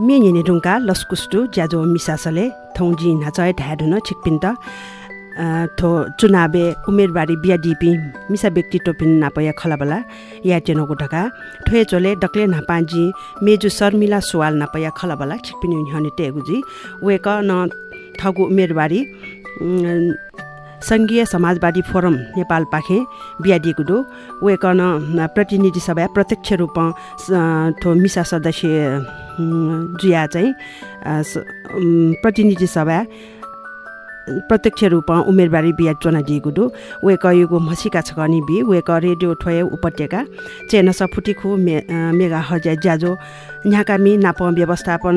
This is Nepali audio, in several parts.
मेनिने ढुङ्गा लस्कुस्टु ज्याजो मिसासले थौजी नाचय ढाडुन छिकपिन्त थो चुनावे उमेरबारी बिहा डिपी मिसा व्यक्ति टोपिन नापया खलाबला या टेनोको ढका ठोए चोले डक्ले नापाजी मेजु शर्मिला सुवाल नापया खलाबला छिकपिन हने टेगुजी वेक न ठगु उमेरबारी सङ्घीय समाजवादी फोरम नेपाल पाखे बिहाडिएको डो वेकन प्रतिनिधि सभा प्रत्यक्ष रूपमा थो मिसा सदस्य जुया चाहिँ प्रतिनिधि सभा प्रत्यक्ष रूपमा उमेरबारी बिहा चोना डो वेक युगो मसिका छकनी बि वेक रेडियो ठोय उपत्यका चेनस फुटिखु मे मेगा हजा ज्याजो यहाँका नाप व्यवस्थापन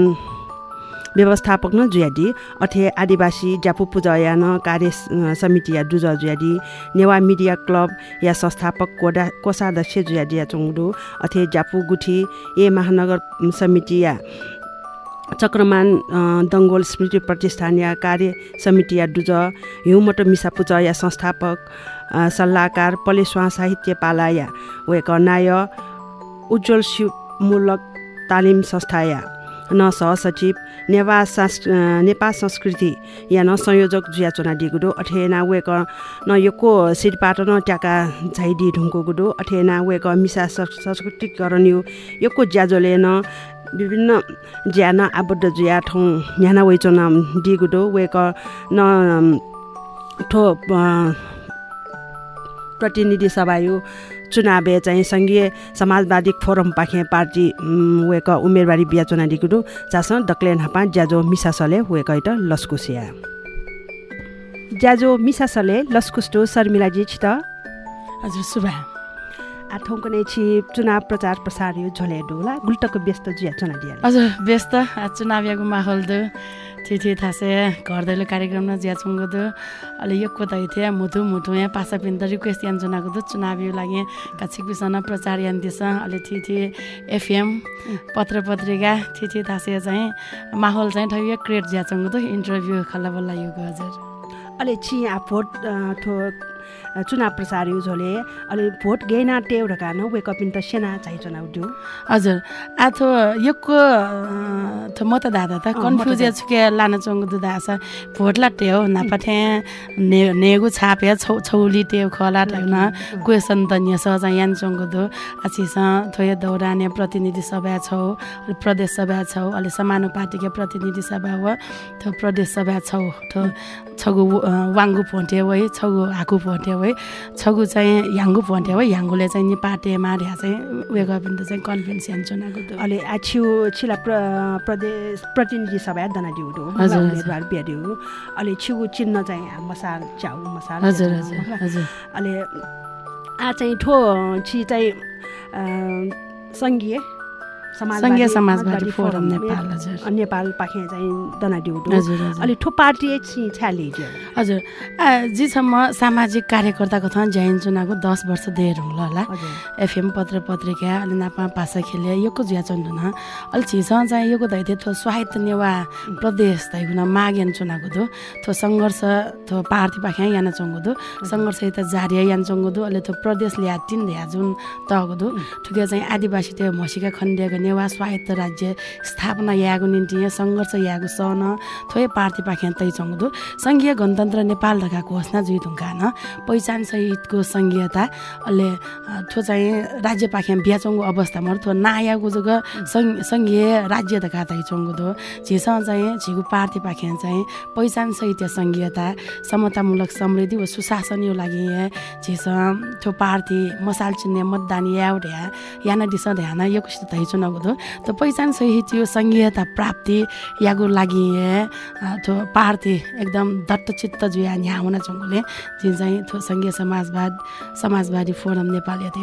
व्यवस्थापक न जुयाडी अथे आदिवासी ज्यापु पूजायान कार्य समिति या डुज जुयाडी नेवा मिडिया क्लब या संस्थापक कोडा कोषाध्यक्ष जुयाडी या चोङडु अथे ज्यापु गुठी ए महानगर समिति या चक्रमान दङ्गोल स्मृति प्रतिष्ठान या कार्य समिति या डुज हिउँमटो मिसापुज या संस्थापक सल्लाहकार पलेस्वा साहित्य पाला या वेक नाय उज्जवल शिवमूलक तालिम संस्था या। न सहसचिव नेवा सांस् नेपाल संस्कृति या न संयोजक जुया चोना डिगुडो अठेना वेक न योको सिरपाट न ट्याका झाइडी ढुङ्को गुडो अठेना वेक मिसा संस्कृतिकरण यो योको ज्याजोले न विभिन्न ज्यान आबद्ध जुया ठाउँ न्याना वेचोना डिगुडो वेक न ठो प्रतिनिधि सभा यो चुनावे चाहिँ सङ्घीय समाजवादी फोरम पाखे पार्टी वेक उमेरबारी बिहा चुना डिकुडु चासँग डक्लेन हापा ज्याजो मिसासले वेक इट लस्कुसिया। ज्याजो मिसासले लस्कुस्टो शर्मिलाजी छित हजुर सुभा। आठौँको नै छि चुनाव प्रचार प्रसार यो झोले डोला गुल्टको व्यस्त जुया चुना दिया हजुर व्यस्त। चुनावियाको माहौल दो। थिथे थासे। घर दैलो कार्यक्रम न ज्या छुङ्गो दो अहिले यो कोता थिए। मुथु मुठु यहाँ पासा पिन्द रिक्वेस्ट यान चुनाको दो चुनावी लागि। काछिक बिसन प्रचार यान दिस अहिले थिथे एफएम पत्र पत्रिका थिथे थासे चाहिँ। माहौल चाहिँ ठै क्रिएट ज्या छुङ्गो दो इन्टरभ्यू खल्ला बल्ला यो हजुर अहिले छि ठो चुनाव प्रचार युज होले अलि भोट गेना टेउ ढकान वेकअप इन त सेना चाहिँ चुनाव दिउ हजुर। आथो यक्को थ मतदाता त कन्फ्युज छुके लान चंग दुदा आसा भोट ला टेउ नापाथे ने नेगु छापे छौ छौली टेउ खला ठन क्वेसन त न्यस चाहिँ यान चंग दु आछिस थोय दौराने प्रतिनिधि सभा छौ प्रदेश सभा छौ अलि समानुपातिक प्रतिनिधि सभा हो थो प्रदेश सभा छौ थो छगु वाङ्गु फोन्टे वै छगु हाकु फोन्टे। वै छगु चाहिँ याङ्गु फोन्टे वै याङ्गुले चाहिँ नि पाटे मार्या चाहिँ उयो गरिन्छ चाहिँ कन्भिन्स चुनाको अहिले आछिउ छिला प्र प्रदेश प्रतिनिधि सभा दना हजुर उम्मेदवार बिहाडिउ अहिले छिउ चिन्ह चाहिँ मसाल च्याउ मसाल हजुर हजुर हजुर। अहिले आ चाहिँ ठो छि चाहिँ सङ्घीय सङ्घीय समाजवादी फोरम नेपाल हजुर। नेपाल पाखे चाहिँ अलि ठो पार्टी छ्याली हजुर। जिसम्म सामाजिक कार्यकर्ताको थ ज्यान चुनाको दस वर्ष देर हुँला। होला एफएम पत्र पत्रिका अलि नापा पासा खेले योको ज्या चन्दुन अलि छिस चाहिँ योको दैथे थो स्वायत्त नेवा प्रदेश दैगुन माग्यान चुनाको दो। थो सङ्घर्ष थो पार्टी पाखे याना चङ्गो दो। सङ्घर्ष त जारी यान चङ्गो दो अलि थो प्रदेश ल्या तिन ल्या जुन तगो दो। ठुके चाहिँ आदिवासी त्यो मसिका खण्डिएको नेवा स्वायत्त राज्य स्थापना यागो निम्ति यहाँ सङ्घर्ष यागो सन थोए पार्टी पाख्या तै चङ्दो सङ्घीय गणतन्त्र नेपाल ढका घोषणा जुइ ढुङ्गान पहिचान सहितको सङ्घीयता अहिले थो चाहिँ राज्य पाख्या बिहाचङ्गो अवस्थामा थो नायाको जग सङ्घीय राज्य ढका तै चङ्गो झिसँग चाहिँ झिगु पार्टी पाख्या चाहिँ पहिचान सहित सङ्घीयता समतामूलक समृद्धि वा सुशासन यो लागि यहाँ झिसँग थो पार्टी मसाल चिन्ने मतदान या याना दिस ध्यान यो कस्तो धै चुनाव दो त पहिचान सहित यो सङ्घीयता प्राप्ति यागो लागि थो पार्टी एकदम दत्तचित्त जो यहाँ हुन चङ्गोले। जुन चाहिँ थो सङ्घीय समाजवाद समाजवादी फोरम नेपाल यता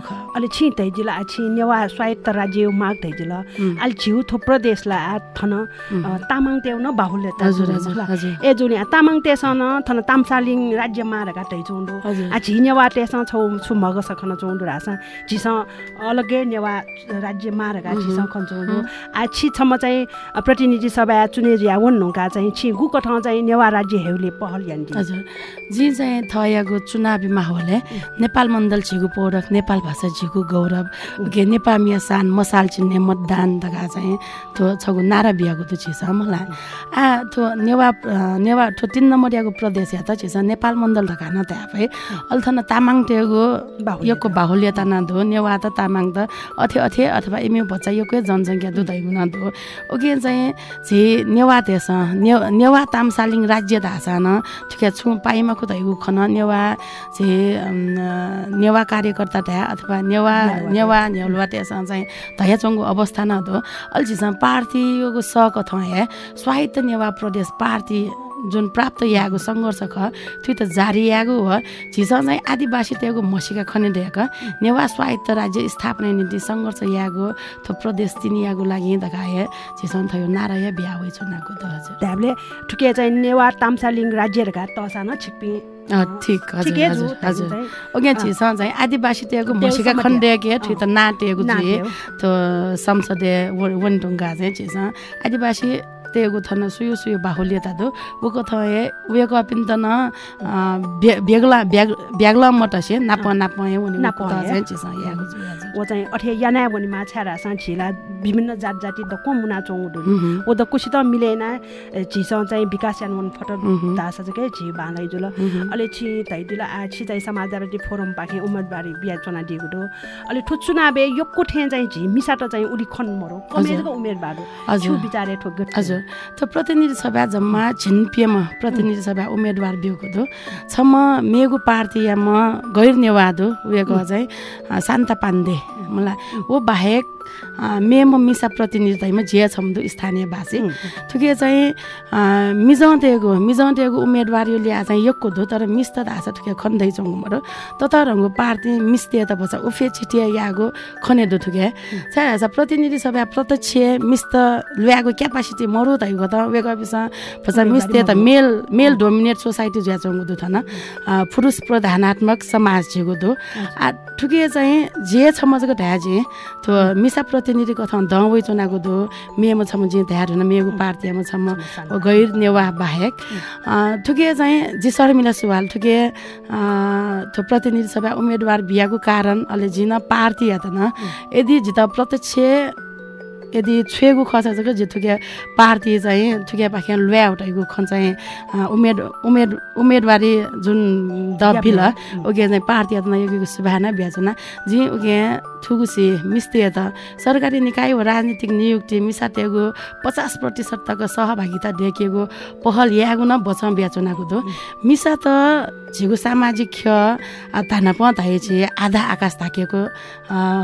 ख। अहिले छि तैजिल छि नेवा स्वायत्त राज्य माग तैजिल अहिले छिउ थो प्रदेशलाई आ थन तामाङ तेउ न बाहुल्य हजुर हजुर ए जुन तामाङ तेसन थन तामसालिङ राज्य मारका तै चौँडो आ छि नेवा तेस छौ छु मग सखन चौँडो रासा झिस अलग्गै नेवा राज्य मार रका छिसँग खन्छौँ आ छि छम्म चाहिँ प्रतिनिधि सभा चुने जिया वन नुका चाहिँ छि गुको ठाउँ चाहिँ नेवा राज्य हेउले पहल यान्डी हजुर जी चाहिँ थयाको चुनावी माहौलले नेपाल मण्डल झिगु पौरख नेपाल भाषा झिगु गौरव के नेपाल मिया सान मसाल चिन्ने मतदान दगा चाहिँ थो छगु नारा बिहाको त छिस मलाई आ थो नेवा नेवा थो तिन नम्बर याको प्रदेश या त छिस नेपाल मण्डल ढका न त्या भए अल्थन तामाङ टेगो यको बाहुल्यता न धो नेवा त तामाङ त अथे अथे अथवा एमि बच्चा योकै जनसङ्ख्या दुधै गुण धो ओके चाहिँ झे नेवा देश नेवा तामसालिङ राज्य धासा न। ठिकै छु पाइमा खुदाइगु खन नेवा झे नेवा कार्यकर्ता त्या अथवा नेवा नेवा नेउलवा त्यसमा चाहिँ धयाचोङको अवस्था न धो अल्छिसँग पार्थीको सक अथवा स्वायत्त नेवा प्रदेश पार्थी जुन प्राप्त यागो सङ्घर्ष ख त्यो त जारी यागो हो। झिस चाहिँ आदिवासी त्यहाँको मसिका खनिदिएका नेवा स्वायत्त राज्य स्थापना निम्ति सङ्घर्ष यागो थो प्रदेश तिनी यागो लागि दगाए झिसन थयो नाराय बिहा होइ चुनाको त हजुर। त्यहाँले ठुके चाहिँ नेवा तामसालिङ राज्यहरूका तसा न छिप्पी। ठिक हजुर हजुर ओके छिस चाहिँ आदिवासी त्यहाँको मसिका खण्डेके ठुइ त नाटेको थिए त्यो संसदीय वनटुङ्गा चाहिँ छिस आदिवासी थन सुयो सुयो बाहुल्यता दो उको थ ए उयो पिन त न बेग्ला ब्याग ब्याग्ला मटसे नाप नाप नाप ओ चाहिँ अठे याना वनि माछा सा छिला विभिन्न जात जाति द को मुना दु ओ द त मिलेना छिस चाहिँ विकास यान वन फट दासा चाहिँ के छि बालै जुल। अले छि तै दिल आ छि चाहिँ समाजवादी फोरम पाखे उम्मेदवारी बिया चना दिगु दो अले ठु चुनावे योक्को ठे चाहिँ झि मिसा त चाहिँ उली खन मरो। कमेरको उम्मेदवार हजुर। विचारे ठोक हजुर। त प्रतिनिधि सभा जम्मा छिनपिएमा प्रतिनिधि सभा उम्मेदवार बिउको दो। छम्म मेगु म गैर नेवादो उयोको चाहिँ शान्ता पाण्डे। मलाई ओ बाहेक मे म मिसा प्रतिनिधित्वमा जिया छम्दु स्थानीय भाषी। थुके चाहिँ मिजाउँदैको मिजाउँदैको उम्मेदवार यो ल्या चाहिँ यक्को धो तर मिस त धासा थुके खन्दै चौँ मरो तत रङ्गो पार्टी मिस्ते त बच्चा उफे छिटिया यागो खने दो थुके चाहिँ प्रतिनिधि सभा प्रत्यक्ष मिस त ल्याएको क्यापासिटी मरु त त वेग बच्चा मिस्ते त मेल मेल डोमिनेट सोसाइटी ज्या चौँ दु थन। पुरुष प्रधानात्मक समाज झेगो दो ठुके चाहिँ जे छ मजाको ढ्या जे त्यो मिसा प्रतिनिधि कथा दवै चुनाको दो मेमा छम जे ध्यार हुन मेगु पार्टीमा छम गैर नेवा बाहेक। ठुके चाहिँ जे शर्मिला सुवाल ठुके त्यो प्रतिनिधि सभा उम्मेदवार बिहाको कारण अहिले जिन पार्टी या त न यदि जित प्रत्यक्ष यदि छुएको खर्च चाहिँ जिथुके पार्टी चाहिँ थुके पाखे ल्या उठाएको खन चाहिँ उमेद उमेद उम्मेदवारी जुन दबिल उगे चाहिँ पार्टी त यो सुभाना ब्याजना जी उगे थुगुसी मिस्ते त सरकारी निकाय वा राजनीतिक नियुक्ति मिसातेको पचास प्रतिशत तक सहभागिता देखिएको पहल यागु न बचाउ ब्याचुनाको दो मिसा त झिगु सामाजिक ख ताना धाए आधा आकाश धाकेको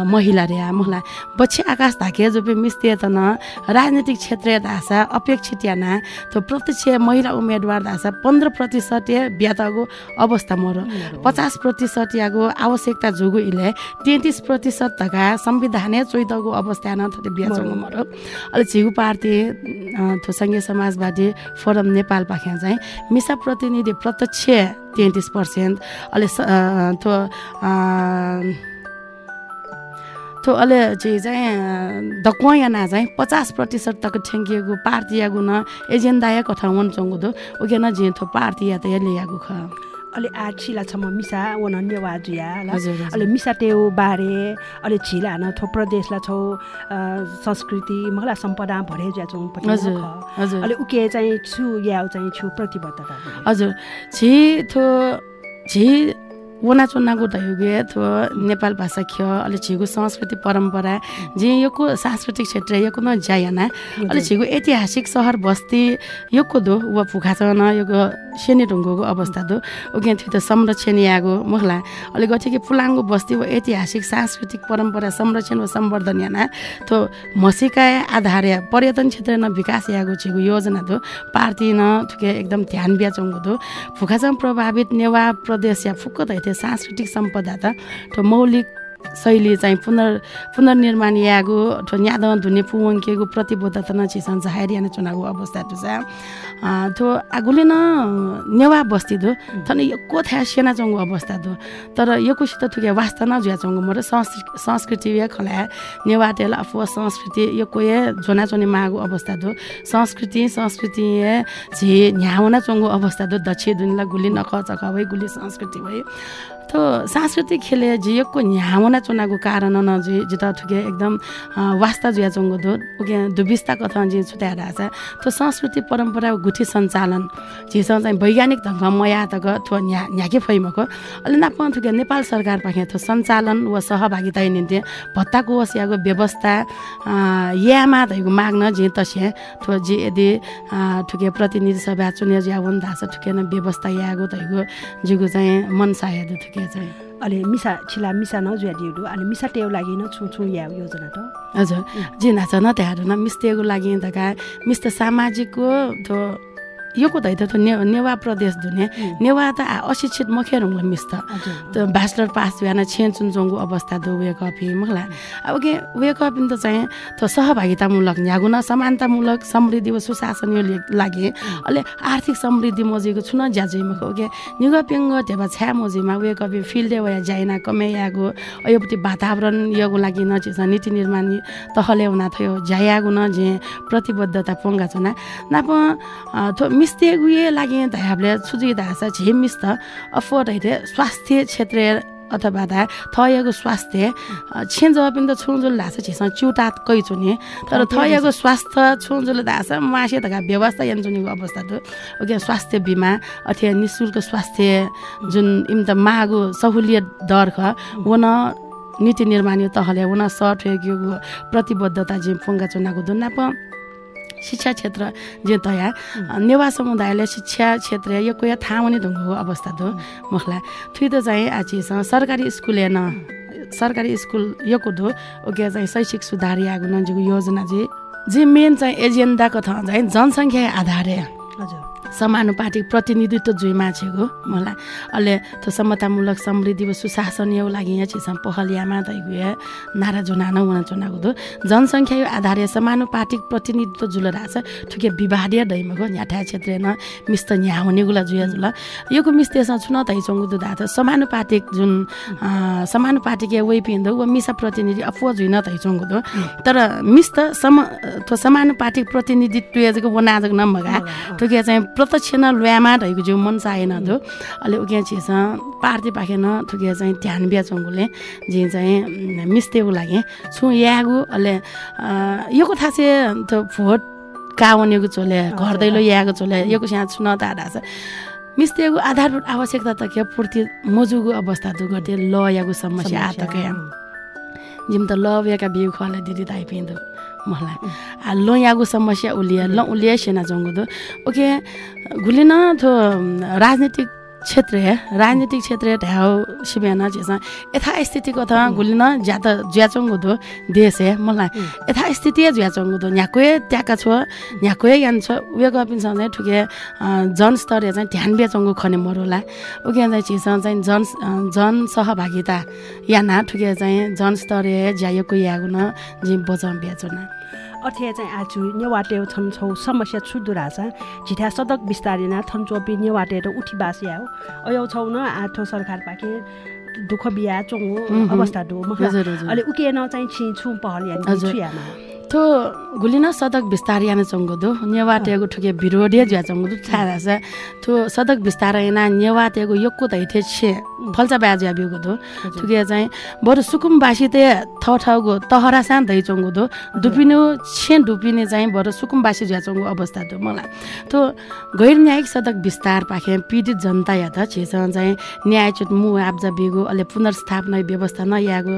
महिला रे मलाई बच्ची आकाश धाके जो मिस्ते त न राजनीतिक क्षेत्रीय धासा अपेक्षित याना त्यो प्रत्यक्ष महिला उम्मेदवार धासा पन्ध्र प्रतिशत ब्यातको अवस्था मर। पचास प्रतिशत यागो आवश्यकता जुगु इले तेत्तिस प्रतिशत तका संविधान चोइतको अवस्था न थोरै बिहाचौँ मरो। अहिले झिगु पार्टी थो सङ्घीय समाजवादी फोरम नेपाल पाख्या चाहिँ मिसा प्रतिनिधि प्रत्यक्ष तेत्तिस पर्सेन्ट अहिले थो थो अहिले चाहिँ चाहिँ दक्वायाना चाहिँ पचास प्रतिशत तक ठेङ्किएको पार्टी यागु न एजेन्डा या कथा वन चङ्गुदो उके न जे थो पार्टी या त यसले यागु ख। अहिले आ छिला छ म मिसा वन नेवाजुया अहिले मिसा टेउ बारे अहिले छिला न थो प्रदेशलाई छौ संस्कृति महिला सम्पदा भरे ज्या छौँ अहिले उके चाहिँ छु या चाहिँ छु प्रतिबद्धता। हजुर छि थो छि वना चुनाको धयुगे थो नेपाल भाषा ख अहिले छिगु संस्कृति परम्परा जे योको सांस्कृतिक क्षेत्र योको न जायना अहिले छिगु ऐतिहासिक सहर बस्ती योको दो वा फुखा छ न योको सेनी ढुङ्गोको अवस्था दो उगे थियो त संरक्षण यागो महिला। अहिले गथे कि पुलाङ्गो बस्ती वा ऐतिहासिक सांस्कृतिक परम्परा संरक्षण वा सम्वर्धन याना थो मसिका आधार या पर्यटन क्षेत्र न विकास यागो छिगु योजना दो पार्टी न थुके एकदम ध्यान ब्याचौँको दो फुखाचङ प्रभावित नेवा प्रदेश या फुक्क त सांस्कृतिक सम्पदा त मौलिक शैली चाहिँ पुनर् पुनर्निर्माण यागु न्याद धुने पुवङ्केगु प्रतिबद्धता छिसन जाहेरियान चुनाव अवस्था तुसा थो आगुले न नेवा बस्ती दो थने यको थ्या सेना चङ्गु अवस्था दो। तर यकोसित थुके वास्ता न जुया चङ्गु मोर संस्कृति या खला। नेवा टेल आफू संस्कृति यको ए जोना चोने मागु अवस्था दो। संस्कृति संस्कृति झे न्याउना चङ्गु अवस्था दो दक्षिण दुनिला गुली नख चख भई गुली संस्कृति भई। तो सांस्कृतिक खेले जियको न्याउना चुनाको कारण न जी जिता थुके एकदम वास्ता जुया चङ्गो दो उके दुबिस्ता कथा जी छुट्याएर आछ त्यो संस्कृति परम्परा गुठी सञ्चालन झिसँग चाहिँ वैज्ञानिक ढङ्ग मया तक थो न्या न्याके फैमको। अहिले नाप थुके नेपाल सरकार पाखे थो सञ्चालन वा सहभागिता निम्ति भत्ताको वसियाको व्यवस्था यामा धैको माग्न जे तस्या थो जे यदि ठुके प्रतिनिधि सभा चुने ज्या हुन् धास ठुकेन व्यवस्था यागो धैको जिगो चाहिँ मन सायद थुके अहिले मिसा छिला मिसा नजुवाडिहरू अनि मिसा टेउ लागि न छु छु या योजना त हजुर। जे नाच न त्यहाँ न मिस्तेको लागि त मिस त सामाजिकको त्यो योको दैत त ने नेवा प्रदेश दुने नेवा त अशिक्षित मखेर हुँला मिस त त ब्याचलर पास भएन छेन चुनचोङको अवस्था दो वे कपी मलाई अब के वे कपी त चाहिँ त सहभागितामूलक न्यागुन समानतामूलक समृद्धि वा सुशासन यो लागि अहिले आर्थिक समृद्धि मजिएको छु न ज्याजुमा के। निगा पेङ्ग टेबा छ्या मजिमा वे कपी फिल्डे वा जाइना कमेयागो अयोपट्टि वातावरण योको लागि न नीति निर्माण तहले हुना थियो ज्यायागु न जे प्रतिबद्धता पोङ्गा छुना। नाप मिस्तेगुए लागि हामीले सुझिदा छ झे मिस्त अफोर्ड है स्वास्थ्य क्षेत्र अथवा दा थयको स्वास्थ्य छेन जब पनि त छुजुल धाछ छिसँग चुटात कै चुने तर थयको स्वास्थ्य छुजुल धाछ मासे त व्यवस्था यान चुनेको अवस्था त ओके स्वास्थ्य बिमा अथवा नि शुल्क स्वास्थ्य जुन इम त मागो सहुलियत दर ख वन नीति निर्माण तहले हुन सठ प्रतिबद्धता जे फुङ्गा चुनाको दुन्ना शिक्षा क्षेत्र जे तया नेवा समुदायले शिक्षा क्षेत्र यो कोही थाहा हुने ढुङ्गको अवस्था दो मखला। थुइ त चाहिँ आचिसँग सरकारी स्कुल हेर्न सरकारी स्कुल यो दो ओके चाहिँ शैक्षिक सुधार नजिकको योजना चाहिँ जे मेन चाहिँ एजेन्डाको थ चाहिँ जनसङ्ख्या आधार हजुर। समानुपातिक प्रतिनिधित्व जुइ माछेको मलाई। अहिले त्यो समतामूलक समृद्धि वा सुशासन यो लागि यहाँ छिसा पहलियामा दैगुए नारा जुना हुन चुनाको दो जनसङ्ख्या यो आधार समानुपातिक प्रतिनिधित्व जुल रहेछ ठुके विवादीय दैमको न्याठा क्षेत्र न मिस्त न्या हुने गुला जुया जुल। योको मिस्तेसँग छुन तै चङ्गु दुधा छ समानुपातिक जुन समानुपातिक या वै पिन्दो वा मिसा प्रतिनिधि अफुवा जुइन तै चङ्गु दो तर मिस्त सम समानुपातिक प्रतिनिधित्व वनाजक नम्बगा। ठुके चाहिँ प्रत्यक्ष न ल्यामा ढैको जिउ मन चाहेन दो अहिले उकिया छिस पार्टी पाखेन थुकिया चाहिँ ध्यान बिहा चङ्गुले जे चाहिँ मिस्तेको लागि। छु यागु अहिले योको थाहा चाहिँ त्यो भोट कावनेको चोले घर दैलो यागो चोले योको यहाँ छुन त छ मिस्तेको आधारभूत आवश्यकता त के? पूर्ति मजुको अवस्था त गर्थ्यो ल यागु समस्या आता क्या जिम त ल याका बिउ खुवालाई दिदी ताइ पिँदो मलाई लो यागु समस्या उलिया ल उलिया सेना जङ्गुदो ओके गुलिन थो राजनीतिक क्षेत्र राजनीतिक क्षेत्र ढ्याउ सिबियाना झेसा यथास्थिति कथा घुलिन ज्यात ज्याचङ्गो दो देश हे मलाई। यथास्थिति ज्याचङ्गो दो न्याकोए त्याका छ न्याकोए यान छ उयो गपिन्छ चाहिँ ठुके जनस्तर चाहिँ ध्यान बेचङ्गो खने मरोला। उके चाहिँ झिसा चाहिँ जन जन सहभागिता याना ठुके चाहिँ जनस्तरीय ज्याएको यागुन जि बचाउ बेचना। अथे चाहिँ आज नेवाटे छन् छौ समस्या छुदुरा छ झिठा सदक बिस्तारिना थन्चोपी नेवाटे त उठी बासिया हो अयौ छौ न आठो सरकार पाके दुःख बिहा चोङ अवस्था डो अहिले उकिएन चाहिँ छि छु पहल या थो गुलिन सदक बिस्तार याना चङ्गुदु। नेवाटेगु ठुके बिरोडे ज्या चङ्गुदु थाहा छ। थो सदक बिस्तार याना नेवाटेगु योक्कु त हिथे छे। फल्चा ब्याज या बिगु दु ठुके चाहिँ बरु सुकुमबासी ते थ ठाउँको तहरा सान दै चङ्गुदु। दुपिनु छे डुपिने चाहिँ बरु सुकुमबासी ज्या चङ्गु अवस्था दु मलाई। थो गैर न्यायिक सदक विस्तार पाखे पीडित जनता या त छेसँग चाहिँ न्यायचुट मु आब्जा बिगु अहिले पुनर्स्थापना व्यवस्था नयागु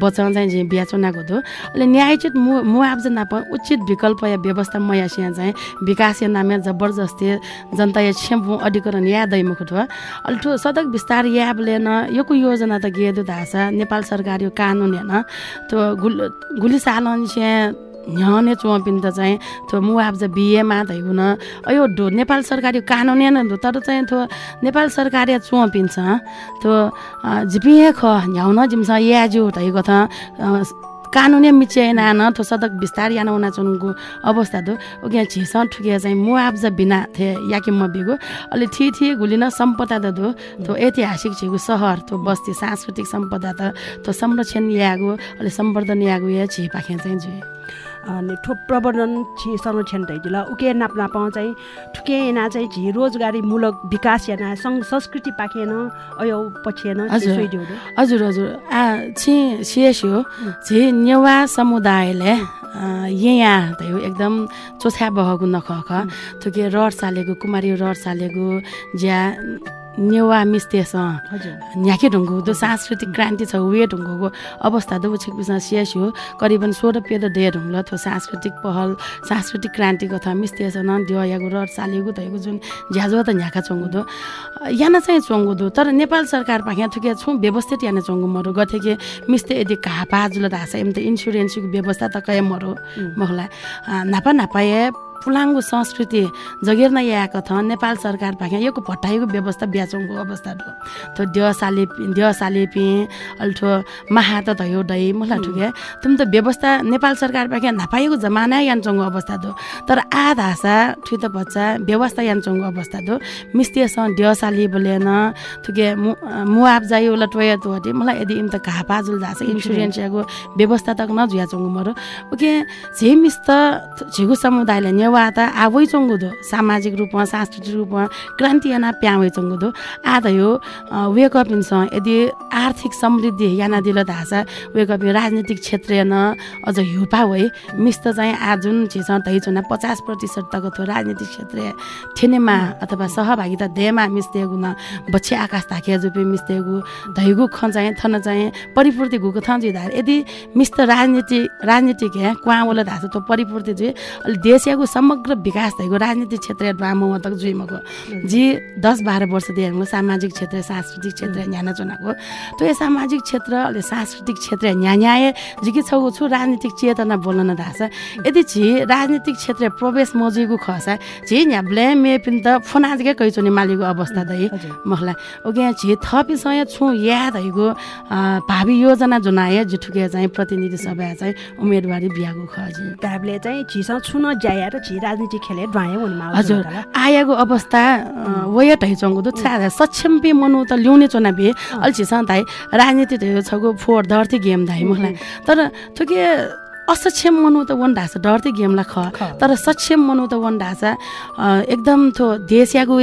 बचाउन चाहिँ बिहा चुनाको दु। अहिले न्यायचुट मु मुआब्जा नाप उचित विकल्प या व्यवस्था मयासिया चाहिँ विकास या नामे जबरजस्ती जनता या छेम्पु अधिकरण या दैमुख ठो अल्ठो सदक विस्तार याबले न योको योजना त गेदु धासा नेपाल सरकार यो कानुन हेर्न त्यो गुल गुली सालन न्याउने चुवापिन त चाहिँ थो मुआब्जा बिएमा धैगुन अयो ढो नेपाल सरकारी कानुन न तर चाहिँ थो नेपाल सरकारी चुवापिन छ थो झिपिए ख जिम्स याजु धैगो कानुने मिचिए नान थो सदक बिस्तार याना उना चुनको अवस्था दो। ओके झिस ठुकिया चाहिँ मुआब्जा बिना थे याकि म बिगो। अलि ठी ठी गुलिन सम्पदा त दो। थो ऐतिहासिक छिगु सहर थो बस्ती सांस्कृतिक सम्पदा त थो संरक्षण यागु अलि सम्वर्धन यागु या छि पाखे चाहिँ जुए अनि ठो प्रवर्धन छि संरक्षण दैजुल उके नाप नाप चाहिँ ठुके ना चाहिँ झि रोजगारीमूलक विकास याना सं संस्कृति पाखेन अयो पछिएन हजुर। हजुर हजुर। आ छि सिएस हो। झि नेवा समुदायले यहाँ त एकदम चोछ्या बहगु नख थुके रड सालेको कुमारी रड सालेको ज्या नेवा मिस्तेस न्याके ढुङ्गो दो सांस्कृतिक क्रान्ति छ वे ढुङ्गोको अवस्था दो उछेक बिचमा सियासी हो। करिबन सोह्र पेद डे ढुङ्ल थो सांस्कृतिक पहल सांस्कृतिक क्रान्ति कथा मिस्तेस न दियो यागु र सालेगु तयगु जुन झ्याजो त न्याका चोङ्गु दो याना चाहिँ चोङ्गु दो तर नेपाल सरकार पाख्या थुके छु व्यवस्थित याना चोङ्गु मरो गथे के मिस्ते यदि कापा जुल धासा एम त इन्सुरेन्सको व्यवस्था त कय मरो मखला नापा नापाए पुलाङ्गो संस्कृति जगेर्न आएको छ नेपाल सरकार पाखे यो भट्टाइको व्यवस्था ब्याचौँको अवस्था ठो थो देवसाले देवसाले पि अल्ठो महा त धयो दै मलाई ठुके। तुम त व्यवस्था नेपाल सरकार पाखे नापाएको जमाना यान्छौँको अवस्था दो तर आ धासा ठुत बच्चा व्यवस्था यान्छौँको अवस्था दो मिस्तेसँग देवसाली बोलेन ठुके मुआब जाइ उसलाई टोया तो हटे मलाई यदि इम त घा पाजुल धासा इन्सुरेन्स याको व्यवस्था तक नजुया मरो। ओके झे मिस त झिगु समुदायले नेवा त आवै चङ्गुदो सामाजिक रूपमा सांस्कृतिक रूपमा क्रान्ति याना प्यावै चङ्गुदो। आध यो वेकअप इन्स यदि आर्थिक समृद्धि याना दिल धासा वेकअप राजनीतिक क्षेत्र न अझ हिउपा वै मिस्त चाहिँ आ जुन तै चुना पचास प्रतिशत तक थो राजनीतिक क्षेत्र ठेनेमा अथवा सहभागिता देमा मिस्तेगु न बच्चे आकाश धाकिया जुपे मिस्तेगु धैगु ख चाहिँ थन चाहिँ परिपूर्ति गुको थन जिधा यदि मिस्त राजनीति राजनीतिक या कुवा धासा त्यो परिपूर्ति जुइ अलि देशको समग्र विकास भएको राजनीतिक क्षेत्र बामो तक जुइमको जी दस बाह्र वर्षदेखि सामाजिक क्षेत्र सांस्कृतिक क्षेत्र न्याना चुनाको त्यो सामाजिक क्षेत्र अहिले सांस्कृतिक क्षेत्र न्यान्याय जिकी छौ छु राजनीतिक चेतना बोल्न न धाछ यदि छि राजनीतिक क्षेत्र प्रवेश मजुको खसा झि यहाँ ब्ल्याम मे पनि त फोनाजकै कैचोनी मालिको अवस्था दै मलाई ओके यहाँ झि थपिसँग छु याद भएको भावी योजना जुन आए जुठुके चाहिँ प्रतिनिधि सभा चाहिँ उम्मेदवारी बिहाको खजी हामीले चाहिँ झिसँग छुन ज्याएर राजनीति खेले हजुर। आएको अवस्था वया ढैचङ्गो त सक्षम पे मनु त ल्याउने चुनाव भए अल्छी छ ताई राजनीति छगो फोर धर्ती गेम धाइ मलाई। तर थुके असक्षम मनु त वन ढाँचा डर्थे गेमलाई ख। तर सक्षम मनु त वन ढाँचा एकदम थो देश यागु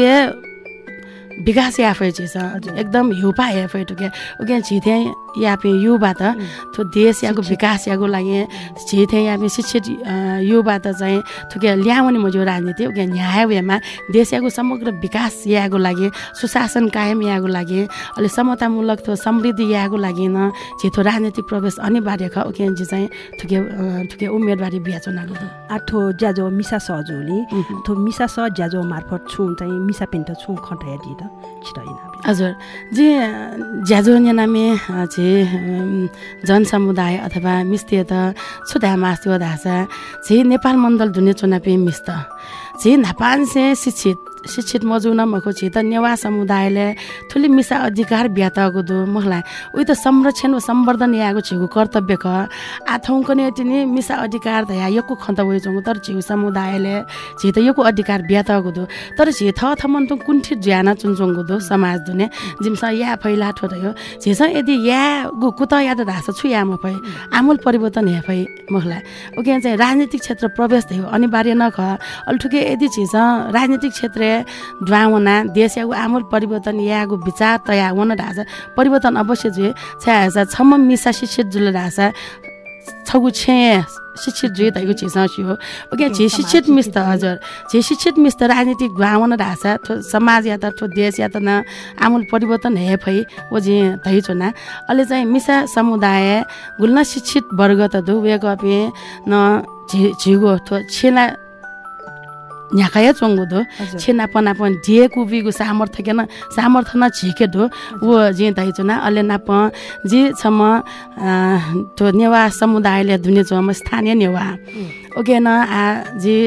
विकास आफै छ। एकदम हिउपा टुके उके छिथे यापे युवा त थो देश याको विकास याको लागि छिथे यापे शिक्षित युवा त चाहिँ थुके ल्याउने मजो राजनीति उके न्याय वेमा देश याको समग्र विकास याको लागि सुशासन कायम याको लागि अलि समतामूलक थो समृद्धि याको लागि न छिथो राजनीतिक प्रवेश अनिवार्य ख उके चाहिँ थुके थुके उम्मेदवारी बिहा चुनाव आठो ज्याजो मिसा सहजोली थो मिसा सह ज्याजो मार्फत छु चाहिँ मिसा पिन्ट छु खटाया दिँदा हजुर। जे ज्याजो नामे जे जनसमुदाय अथवा मिस्ते त छुधा मासु धासा जे नेपाल मण्डल दुने चुनापे मिस्त जे नापान्से शिक्षित शिक्षित मजुन मको त नेवा समुदायले ठुली मिसा अधिकार ब्यातको दो मलाई उयो त संरक्षण वा सम्वर्धन यागो छिगु कर्तव्य ख आथौँ ने तिनी मिसा अधिकार त या यको खन्त वइचौँ तर छिउ समुदायले छि त यको अधिकार ब्यातको दो। तर छि थ थमन त कुन्ठी ज्याना चुनचोङको दो समाज दुने। जिमसा या फैला ठो यो। झिस यदि या गु कुत या त धास छु या म फै। आमूल परिवर्तन हे फै मलाई ओके चाहिँ राजनीतिक क्षेत्र प्रवेश थियो अनिवार्य नख अल्ठुके यदि झिस राजनीतिक क्षेत्र ड्वावना देश यागु आमूल परिवर्तन यागु विचार तया हुन ढाँचा परिवर्तन अवश्य जुए छ्या छम्म मिसा शिक्षित जुल ढाँचा छगु छे शिक्षित जुए तैगु छिसा हो। ओके झे शिक्षित मिस त हजुर। झे शिक्षित मिस त राजनीतिक भावना ढाँचा थो समाज या त थो देश या त न आमूल परिवर्तन हे फै। ओ जे धै छोना अहिले चाहिँ मिसा समुदाय गुल्न शिक्षित वर्ग त गपे न झिगो थो छेला न्याकाया चोङ्गुदो हजुर। छे नाप ढिए कुबिगु सामर्थ्य केन सामर्थ्य न झिकेदो ऊ जे दाइचुना अले नाप जे छम तो नेवा समुदायले दुने चम स्थानीय नेवा। ओके न आ जे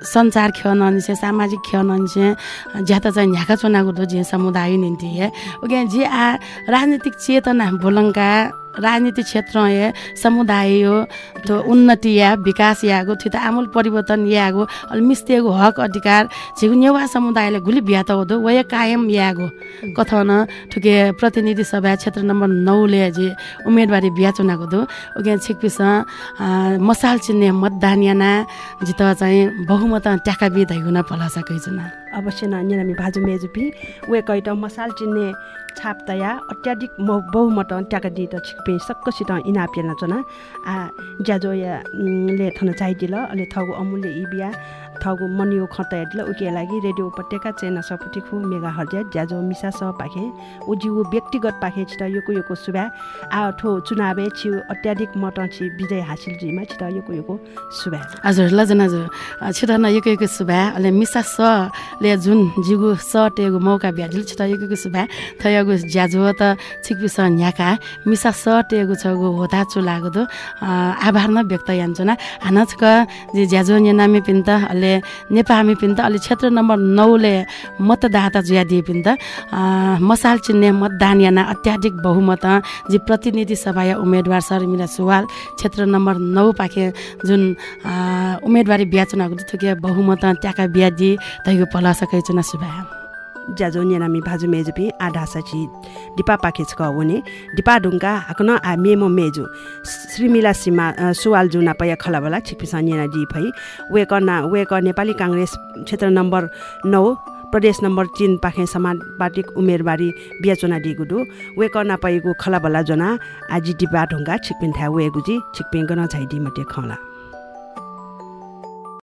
सञ्चार खेल ननिसे सामाजिक खेल ननिसे ज्यादा चाहिँ न्याका चुनाको दो जे समुदाय निम्ति है ओके जे आ राजनीतिक चेतना बोलङ्का राजनीतिक क्षेत्र ये समुदाय यो तो उन्नति या विकास यागो थियो त आमूल परिवर्तन यागो अलि मिस्तेगो हक अधिकार झिगु नेवा समुदायले घुली होदो वय कायम यागो। कथन ठुके प्रतिनिधि सभा क्षेत्र नम्बर नौले जे उम्मेदवारी बिहा चुनाको दो ओके छिकपिस मसाल चिन्ने मतदान याना जित चाहिँ बहुमत ट्याका बिद हुन पला सकै चुना अवश्य न निरामी भाजु मेजुपी वे कैट मसाल चिन्ने छाप तया अत्याधिक म बहुमत ट्याका दि त छिकपे। सक्कसित इनापिएन चना। आ ज्याजो या ले थन चाहिदिल अले थगु अमूल्य इ बिया थगु मनियो खतया दिल उके लागि रेडियो उपत्यका चेना सपुटी खु मेगा हर्ज्या ज्याजो मिसा स पाखे उजिउ व्यक्तिगत पाखे छिट योको योको सुबा आ ठो चुनावे छिउ अत्याधिक मत छि विजय हासिल जिमा छिट योको योको सुबा हजुर लजन हजुर। छिटो न एक एक सुभा अहिले मिसा स ले जुन जिगु स टेगु मौका भ्याजिल छिटो एक एक सुभा थयगु ज्याजो त छिकपिस न्याका मिसा स टेगु छगु होता चु लागु दो आभार न व्यक्त यान्छना हानचक जे ज्याजो नेनामी पिन्त अहिले नेपामी पिन्त अहिले क्षेत्र नम्बर नौले मतदाता जुया दिए पिन्त। मसाल चिन्ने मतदान याना अत्याधिक बहुमत जे प्रतिनिधि सभा या उम्मेदवार शर्मिला सुवाल क्षेत्र नम्बर नौ पाखे जुन उम्मेदवारी बिहा चुनाव थुके बहुमत ट्याका बिहा दि तैगु पला सकै चुना सुभा ज्याजो नेनामी भाजु मेजुपी आढासा छि दिपा पाखेच क वने दिपा ढुङ्गा हाकन आ मेमो मेजु। श्रीमिला अ, सुवाल जुना छिपिस नेना दि फै वेक ना वेक नेपाली काङ्ग्रेस क्षेत्र नम्बर नौ प्रदेश नम्बर तिन पाखे समानुपातिक उमेरबारी बियाचोना दिगुडु वेक ना पयगु खलाबला जना आजि दिपा ढुङ्गा छिकपिन थ्या वेगुजी छिकपिन गन झाइदि मते खला।